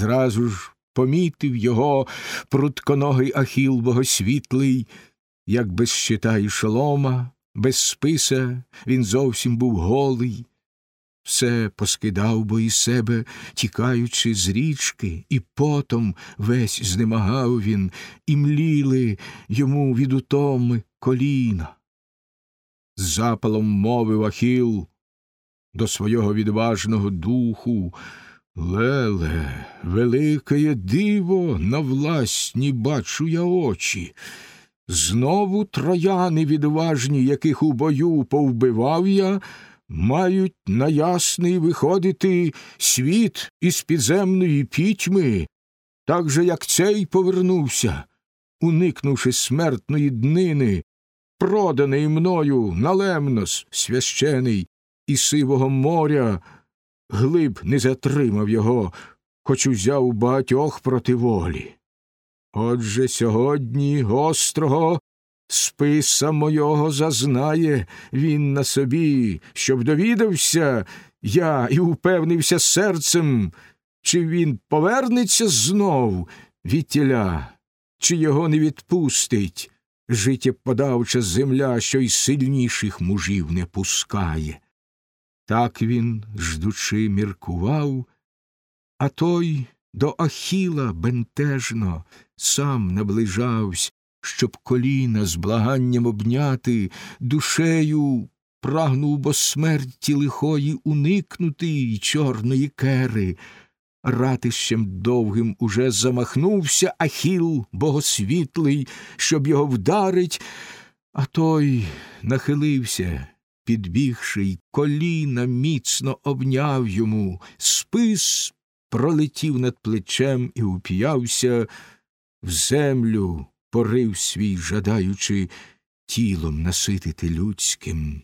Зразу ж помітив його прутконогий ахіл богосвітлий, як без щита і шолома, без списа він зовсім був голий. Все поскидав бо із себе, тікаючи з річки, і потом весь знемагав він, і мліли йому від утоми коліна. З запалом мовив Ахіл до свого відважного духу Леле, велике диво на власні бачу я очі. Знову трояни відважні, яких у бою повбивав я, мають на ясний виходити світ із підземної пітьми, так же, як цей повернувся, уникнувши смертної днини, проданий мною на лемнос священий і сивого моря, глиб не затримав його, хоч узяв багатьох проти волі. Отже сьогодні гострого списа мойого зазнає він на собі, щоб довідався я і упевнився серцем, чи він повернеться знов від тіля, чи його не відпустить життєподавча земля, що й сильніших мужів не пускає. Так він, ждучи, міркував, а той до Ахіла бентежно сам наближавсь, щоб коліна з благанням обняти, душею прагнув бо смерті лихої уникнути й чорної кери. Ратищем довгим уже замахнувся Ахіл богосвітлий, щоб його вдарить, а той нахилився, підбігши, й коліна міцно обняв йому, спис пролетів над плечем і уп'явся. В землю, порив свій, жадаючи тілом наситити людським.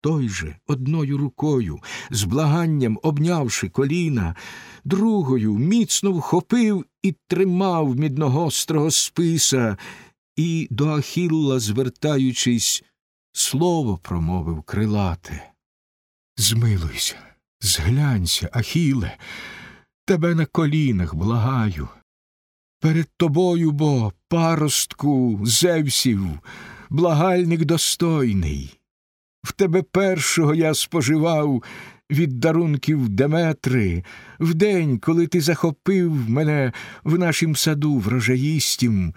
Той же одною рукою, з благанням обнявши коліна, другою міцно вхопив і тримав мідногострого списа, і до Ахілла, звертаючись, слово промовив крилате. Змилуйся, зглянься, Ахіле, тебе на колінах благаю. Перед тобою бо, паростку Зевсів, благальник достойний. В тебе першого я споживав від дарунків Деметри, в день, коли ти захопив мене в нашім саду врожаїстім,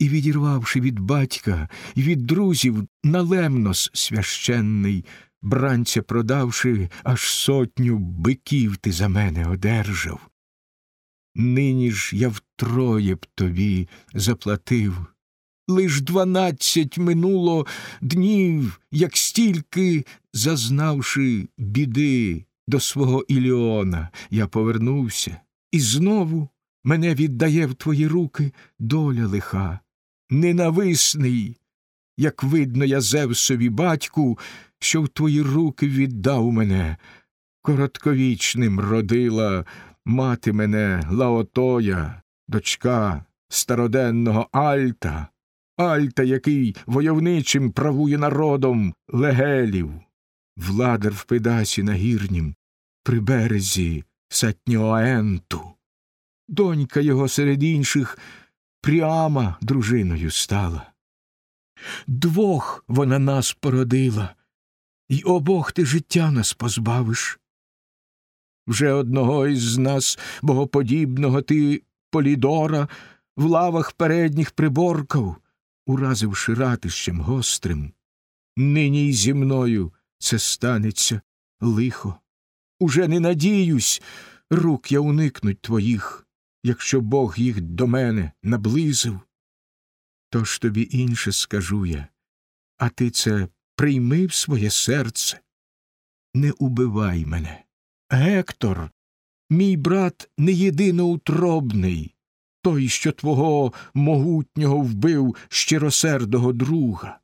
і, відірвавши від батька і від друзів на лемнос священний, бранця продавши, аж сотню биків ти за мене одержав. Нині ж я втроє б тобі заплатив. Лиш дванадцять минуло днів, як стільки, зазнавши біди до свого Іліона, я повернувся, і знову мене віддає в твої руки доля лиха, ненависний, як видно, я Зевсові батьку, що в твої руки віддав мене, коротковічним родила мати мене Лаотоя, дочка староденного Альта, Альта, який войовничим правує народом легелів, владар в педасі нагірнім, при березі Сатньоаенту. Донька його серед інших пряма дружиною стала. Двох вона нас породила, й обох ти життя нас позбавиш. Вже одного із нас, богоподібного ти Полідора, в лавах передніх приборкав, уразивши ратищем гострим. Нині й зі мною це станеться лихо. Уже не надіюсь, рук я уникнуть твоїх, якщо Бог їх до мене наблизив. Тож тобі інше скажу я, а ти це прийми в своє серце. Не убивай мене. Гектор, мій брат не єдиноутробний, той, що твого могутнього вбив щиросердого друга.